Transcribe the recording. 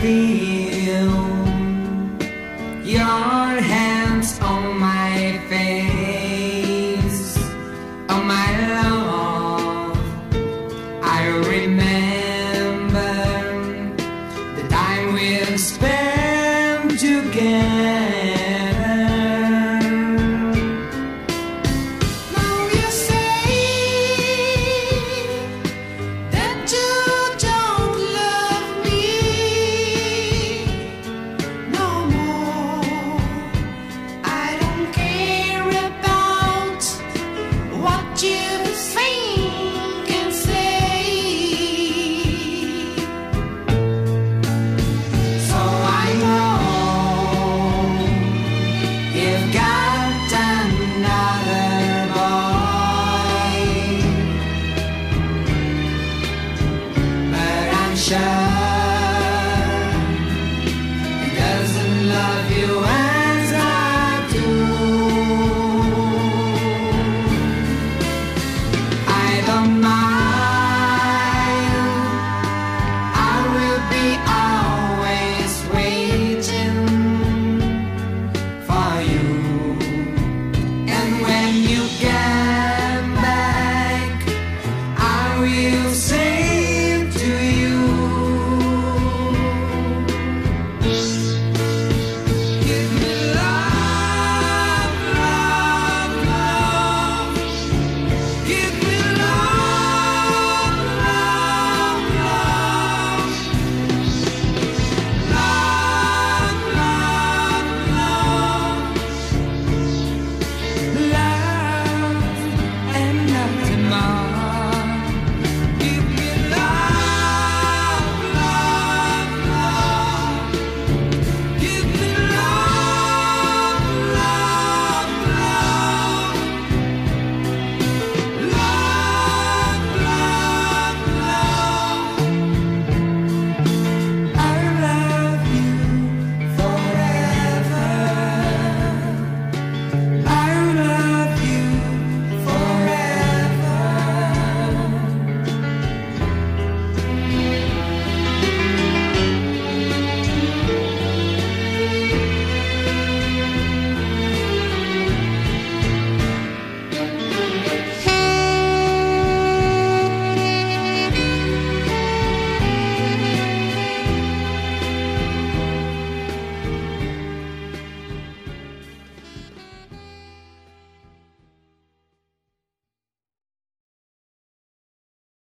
feel your hands on my face, on my love. I remember the time we've spent together. we'll sing.